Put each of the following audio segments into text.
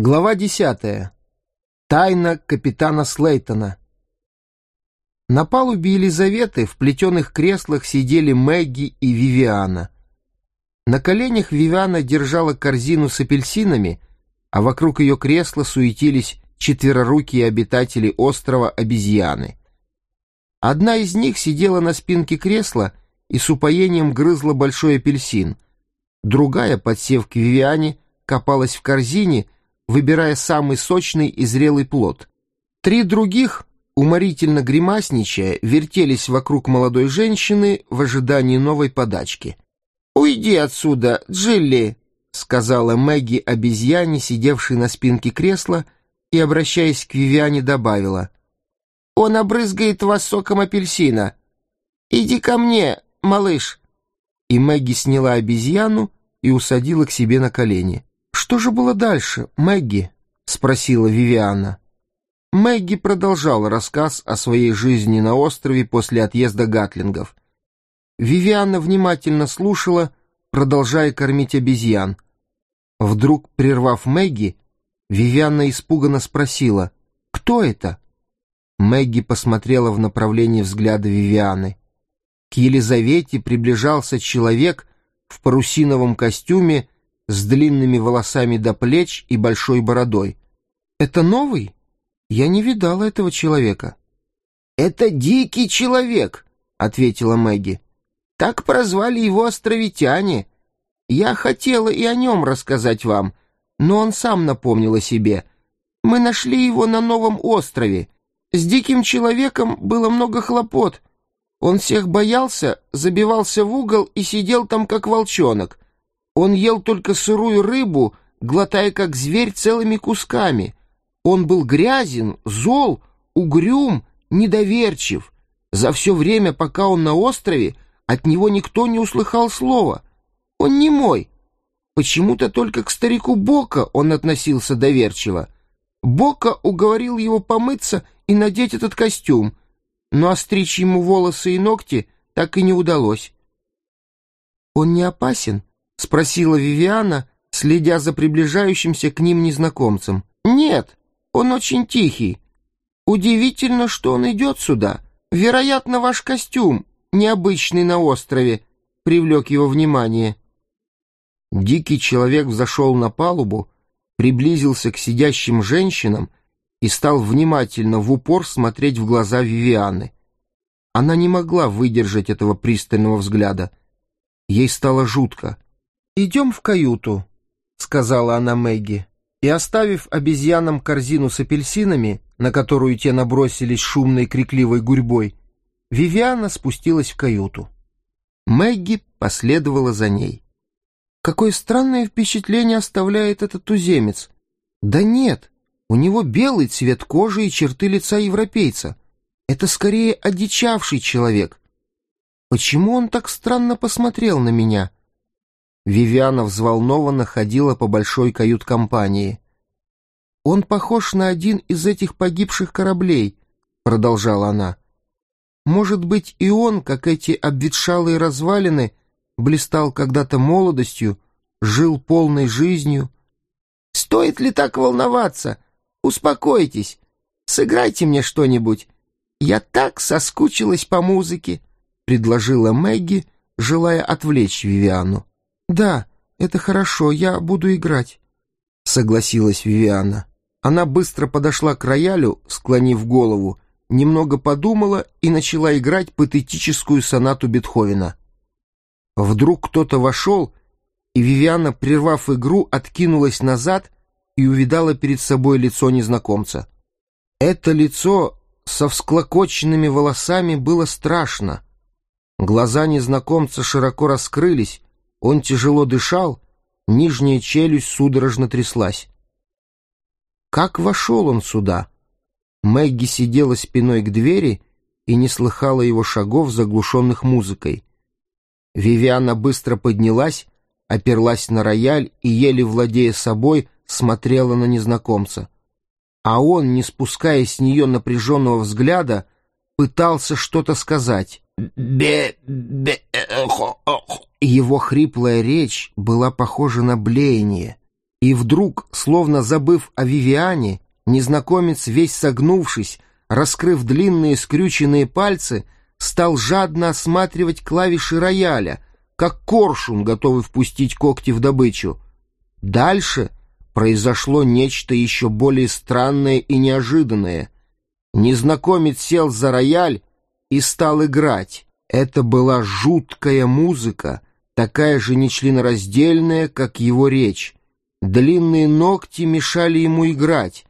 Глава десятая. Тайна капитана Слейтона. На палубе Елизаветы в плетеных креслах сидели Мэгги и Вивиана. На коленях Вивиана держала корзину с апельсинами, а вокруг ее кресла суетились четверорукие обитатели острова обезьяны. Одна из них сидела на спинке кресла и с упоением грызла большой апельсин. Другая, подсев к Вивиане, копалась в корзине — выбирая самый сочный и зрелый плод. Три других, уморительно гримасничая, вертелись вокруг молодой женщины в ожидании новой подачки. «Уйди отсюда, Джилли!» — сказала Мэгги обезьяне, сидевшей на спинке кресла, и, обращаясь к Вивиане, добавила. «Он обрызгает вас соком апельсина. Иди ко мне, малыш!» И Мэгги сняла обезьяну и усадила к себе на колени. «Что же было дальше, Мэгги?» — спросила Вивиана. Мэгги продолжала рассказ о своей жизни на острове после отъезда гатлингов. Вивиана внимательно слушала, продолжая кормить обезьян. Вдруг, прервав Мэгги, Вивиана испуганно спросила, «Кто это?» Мэгги посмотрела в направлении взгляда Вивианы. К Елизавете приближался человек в парусиновом костюме с длинными волосами до плеч и большой бородой. «Это новый? Я не видала этого человека». «Это дикий человек», — ответила Мэгги. «Так прозвали его островитяне. Я хотела и о нем рассказать вам, но он сам напомнил о себе. Мы нашли его на новом острове. С диким человеком было много хлопот. Он всех боялся, забивался в угол и сидел там, как волчонок. Он ел только сырую рыбу, глотая как зверь целыми кусками. Он был грязен, зол, угрюм, недоверчив. За все время, пока он на острове, от него никто не услыхал слова. Он не мой. Почему-то только к старику Бока он относился доверчиво. Бока уговорил его помыться и надеть этот костюм, но остричь ему волосы и ногти так и не удалось. «Он не опасен?» — спросила Вивиана, следя за приближающимся к ним незнакомцем. «Нет, он очень тихий. Удивительно, что он идет сюда. Вероятно, ваш костюм, необычный на острове, привлек его внимание». Дикий человек взошел на палубу, приблизился к сидящим женщинам и стал внимательно в упор смотреть в глаза Вивианы. Она не могла выдержать этого пристального взгляда. Ей стало жутко. «Идем в каюту», — сказала она Мэгги. И, оставив обезьянам корзину с апельсинами, на которую те набросились шумной крикливой гурьбой, Вивиана спустилась в каюту. Мэгги последовала за ней. Какое странное впечатление оставляет этот туземец. Да нет, у него белый цвет кожи и черты лица европейца. Это скорее одичавший человек. Почему он так странно посмотрел на меня? Вивиана взволнованно ходила по большой кают-компании. «Он похож на один из этих погибших кораблей», — продолжала она. «Может быть, и он, как эти обветшалые развалины, блистал когда-то молодостью, жил полной жизнью». «Стоит ли так волноваться? Успокойтесь, сыграйте мне что-нибудь. Я так соскучилась по музыке», — предложила Мэгги, желая отвлечь Вивиану. «Да, это хорошо, я буду играть», — согласилась Вивиана. Она быстро подошла к роялю, склонив голову, немного подумала и начала играть патетическую сонату Бетховена. Вдруг кто-то вошел, и Вивиана, прервав игру, откинулась назад и увидала перед собой лицо незнакомца. Это лицо со всклокоченными волосами было страшно. Глаза незнакомца широко раскрылись, он тяжело дышал, нижняя челюсть судорожно тряслась. Как вошел он сюда? Мэгги сидела спиной к двери и не слыхала его шагов, заглушенных музыкой. Вивиана быстро поднялась, оперлась на рояль и, еле владея собой, смотрела на незнакомца. А он, не спуская с нее напряженного взгляда, пытался что-то сказать. Его хриплая речь была похожа на блеяние. И вдруг, словно забыв о Вивиане, незнакомец, весь согнувшись, раскрыв длинные скрюченные пальцы, стал жадно осматривать клавиши рояля, как коршун, готовый впустить когти в добычу. Дальше произошло нечто еще более странное и неожиданное. Незнакомец сел за рояль и стал играть. Это была жуткая музыка, такая же нечленораздельная, как его речь. Длинные ногти мешали ему играть.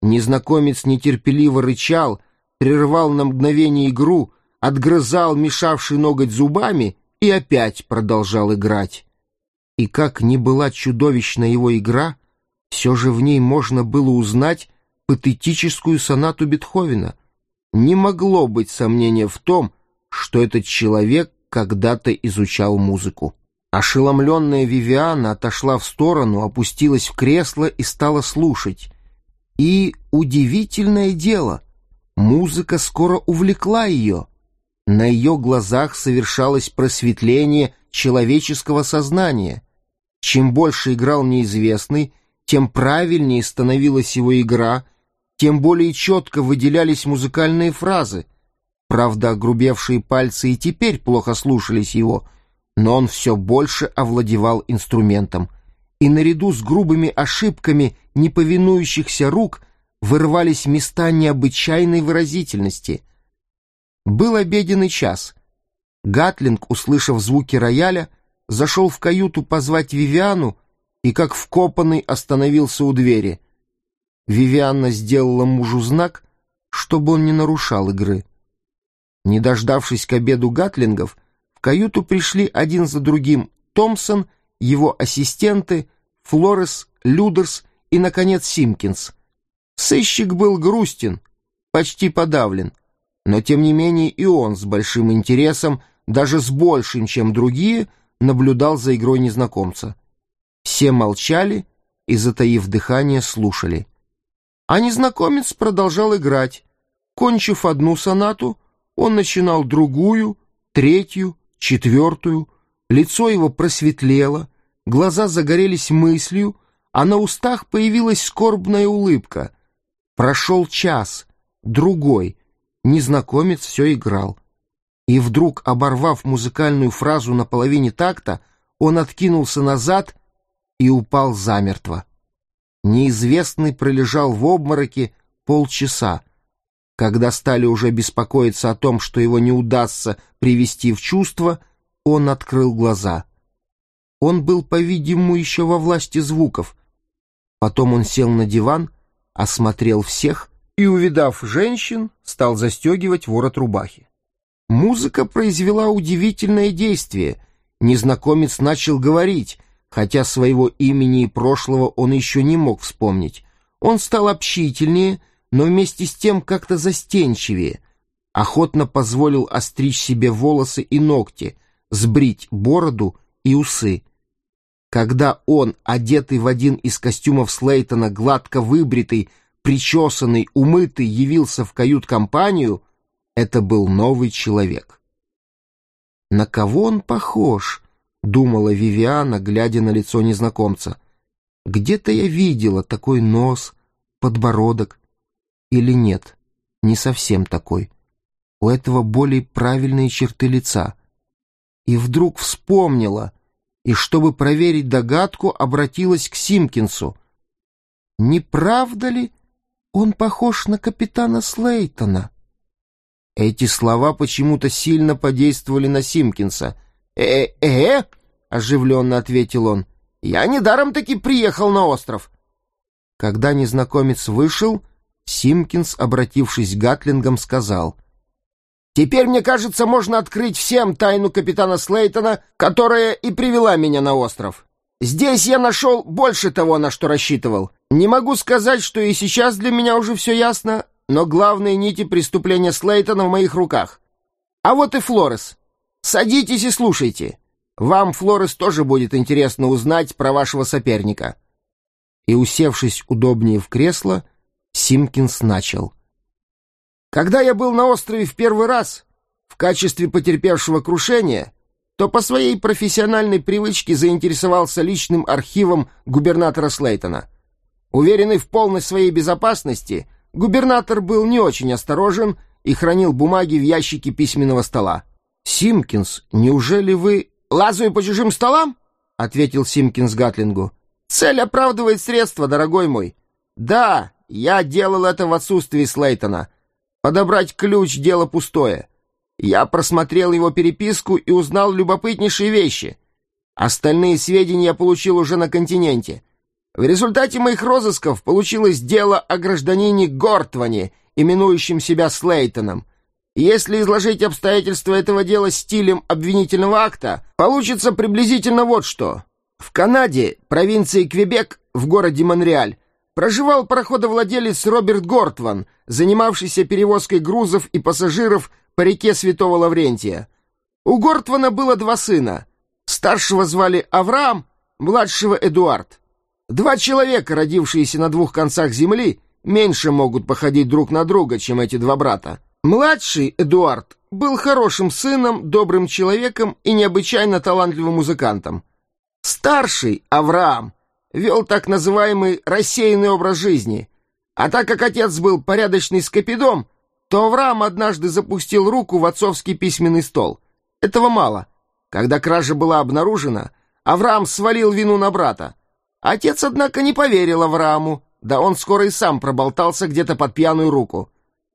Незнакомец нетерпеливо рычал, прервал на мгновение игру, отгрызал мешавший ноготь зубами и опять продолжал играть. И как ни была чудовищна его игра, все же в ней можно было узнать патетическую сонату Бетховена. Не могло быть сомнения в том, что этот человек когда-то изучал музыку. Ошеломленная Вивиана отошла в сторону, опустилась в кресло и стала слушать. И удивительное дело, музыка скоро увлекла ее. На ее глазах совершалось просветление человеческого сознания. Чем больше играл неизвестный, тем правильнее становилась его игра, тем более четко выделялись музыкальные фразы. Правда, огрубевшие пальцы и теперь плохо слушались его, но он все больше овладевал инструментом, и наряду с грубыми ошибками неповинующихся рук вырывались места необычайной выразительности. Был обеденный час. Гатлинг, услышав звуки рояля, зашел в каюту позвать Вивиану и, как вкопанный, остановился у двери. Вивианна сделала мужу знак, чтобы он не нарушал игры. Не дождавшись к обеду Гатлингов, в каюту пришли один за другим Томпсон, его ассистенты, Флорес, Людерс и, наконец, Симкинс. Сыщик был грустен, почти подавлен, но, тем не менее, и он с большим интересом, даже с большим, чем другие, наблюдал за игрой незнакомца. Все молчали и, затаив дыхание, слушали. А незнакомец продолжал играть. Кончив одну сонату, он начинал другую, третью, четвертую. Лицо его просветлело, глаза загорелись мыслью, а на устах появилась скорбная улыбка. Прошел час, другой. Незнакомец все играл. И вдруг, оборвав музыкальную фразу на половине такта, он откинулся назад и упал замертво. Неизвестный пролежал в обмороке полчаса. Когда стали уже беспокоиться о том, что его не удастся привести в чувство, он открыл глаза. Он был, по-видимому, еще во власти звуков. Потом он сел на диван, осмотрел всех и, увидав женщин, стал застегивать ворот рубахи. Музыка произвела удивительное действие. Незнакомец начал говорить — хотя своего имени и прошлого он еще не мог вспомнить. Он стал общительнее, но вместе с тем как-то застенчивее. Охотно позволил остричь себе волосы и ногти, сбрить бороду и усы. Когда он, одетый в один из костюмов Слейтона, гладко выбритый, причесанный, умытый, явился в кают-компанию, это был новый человек. На кого он похож? — думала Вивиана, глядя на лицо незнакомца. «Где-то я видела такой нос, подбородок. Или нет, не совсем такой. У этого более правильные черты лица». И вдруг вспомнила, и, чтобы проверить догадку, обратилась к Симкинсу. «Не правда ли он похож на капитана Слейтона?» Эти слова почему-то сильно подействовали на Симкинса — «Э-э-э!» — оживленно ответил он. «Я недаром таки приехал на остров». Когда незнакомец вышел, Симкинс, обратившись к Гатлингам, сказал. «Теперь, мне кажется, можно открыть всем тайну капитана Слейтона, которая и привела меня на остров. Здесь я нашел больше того, на что рассчитывал. Не могу сказать, что и сейчас для меня уже все ясно, но главные нити преступления Слейтона в моих руках. А вот и Флорес». Садитесь и слушайте. Вам, Флорес, тоже будет интересно узнать про вашего соперника». И, усевшись удобнее в кресло, Симкинс начал. «Когда я был на острове в первый раз, в качестве потерпевшего крушения, то по своей профессиональной привычке заинтересовался личным архивом губернатора Слейтона. Уверенный в полной своей безопасности, губернатор был не очень осторожен и хранил бумаги в ящике письменного стола. «Симкинс, неужели вы...» «Лазаю по чужим столам?» — ответил Симкинс Гатлингу. «Цель оправдывает средства, дорогой мой. Да, я делал это в отсутствии Слейтона. Подобрать ключ — дело пустое. Я просмотрел его переписку и узнал любопытнейшие вещи. Остальные сведения я получил уже на континенте. В результате моих розысков получилось дело о гражданине Гортване, именующем себя Слейтоном. Если изложить обстоятельства этого дела стилем обвинительного акта, получится приблизительно вот что. В Канаде, провинции Квебек, в городе Монреаль, проживал пароходовладелец Роберт Гортван, занимавшийся перевозкой грузов и пассажиров по реке Святого Лаврентия. У Гортвана было два сына. Старшего звали Авраам, младшего Эдуард. Два человека, родившиеся на двух концах земли, меньше могут походить друг на друга, чем эти два брата. Младший, Эдуард, был хорошим сыном, добрым человеком и необычайно талантливым музыкантом. Старший, Авраам, вел так называемый рассеянный образ жизни. А так как отец был порядочный скопидом, то Авраам однажды запустил руку в отцовский письменный стол. Этого мало. Когда кража была обнаружена, Авраам свалил вину на брата. Отец, однако, не поверил Аврааму, да он скоро и сам проболтался где-то под пьяную руку.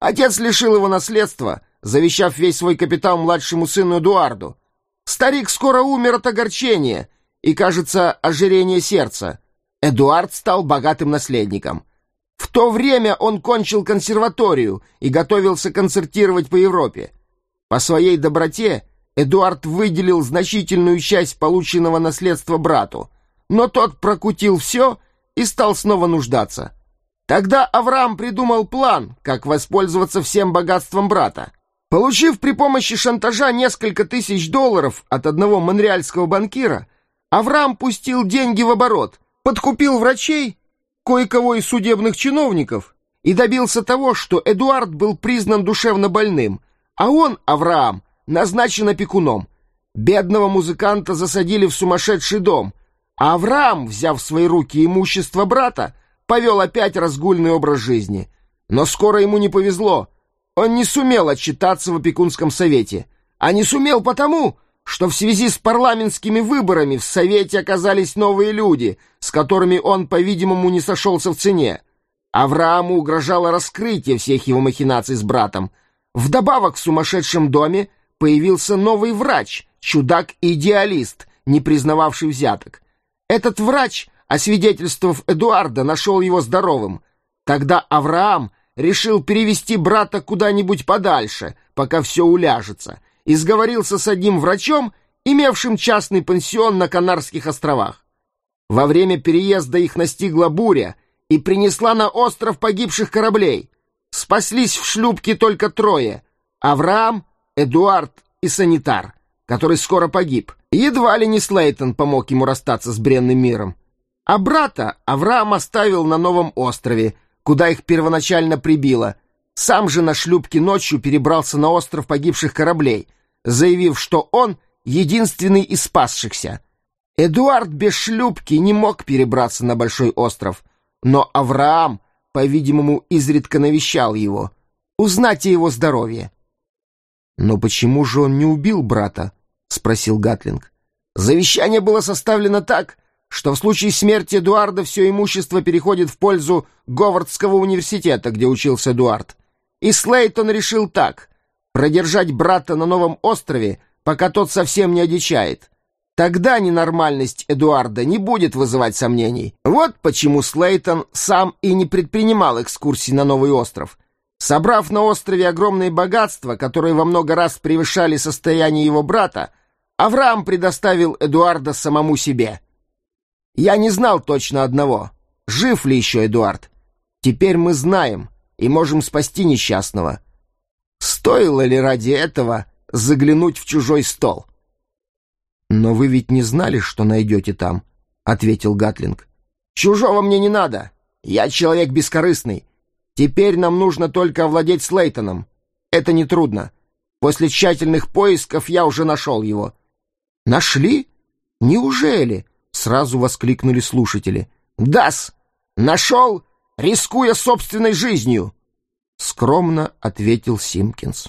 Отец лишил его наследства, завещав весь свой капитал младшему сыну Эдуарду. Старик скоро умер от огорчения и, кажется, ожирения сердца. Эдуард стал богатым наследником. В то время он кончил консерваторию и готовился концертировать по Европе. По своей доброте Эдуард выделил значительную часть полученного наследства брату, но тот прокутил все и стал снова нуждаться. Тогда Авраам придумал план, как воспользоваться всем богатством брата. Получив при помощи шантажа несколько тысяч долларов от одного монреальского банкира, Авраам пустил деньги в оборот, подкупил врачей кое-кого из судебных чиновников и добился того, что Эдуард был признан душевно больным, а он, Авраам, назначен опекуном. Бедного музыканта засадили в сумасшедший дом, а Авраам, взяв в свои руки имущество брата, повел опять разгульный образ жизни. Но скоро ему не повезло. Он не сумел отчитаться в опекунском совете. А не сумел потому, что в связи с парламентскими выборами в Совете оказались новые люди, с которыми он, по-видимому, не сошелся в цене. Аврааму угрожало раскрытие всех его махинаций с братом. Вдобавок в сумасшедшем доме появился новый врач, чудак-идеалист, не признававший взяток. Этот врач, освидетельствовав Эдуарда, нашел его здоровым. Тогда Авраам решил перевести брата куда-нибудь подальше, пока все уляжется — и сговорился с одним врачом, имевшим частный пансион на Канарских островах. Во время переезда их настигла буря и принесла на остров погибших кораблей. Спаслись в шлюпке только трое — Авраам, Эдуард и санитар, который скоро погиб. Едва ли не Слейтон помог ему расстаться с бренным миром. А брата Авраам оставил на новом острове, куда их первоначально прибило. Сам же на шлюпке ночью перебрался на остров погибших кораблей — заявив, что он единственный из спасшихся. Эдуард без шлюпки не мог перебраться на Большой остров, но Авраам, по-видимому, изредка навещал его, узнать о его здоровье. «Но почему же он не убил брата?» — спросил Гатлинг. «Завещание было составлено так, что в случае смерти Эдуарда все имущество переходит в пользу Говардского университета, где учился Эдуард. И Слейтон решил так — продержать брата на новом острове, пока тот совсем не одичает. Тогда ненормальность Эдуарда не будет вызывать сомнений. Вот почему Слейтон сам и не предпринимал экскурсий на новый остров. Собрав на острове огромные богатства, которые во много раз превышали состояние его брата, Авраам предоставил Эдуарда самому себе. Я не знал точно одного, жив ли еще Эдуард. Теперь мы знаем и можем спасти несчастного. Стоило ли ради этого заглянуть в чужой стол? «Но вы ведь не знали, что найдете там», — ответил Гатлинг. «Чужого мне не надо. Я человек бескорыстный. Теперь нам нужно только овладеть Слейтоном. Это нетрудно. После тщательных поисков я уже нашел его. «Нашли? Неужели?» — сразу воскликнули слушатели. «Дас! Нашел, рискуя собственной жизнью!» — скромно ответил Симкинс.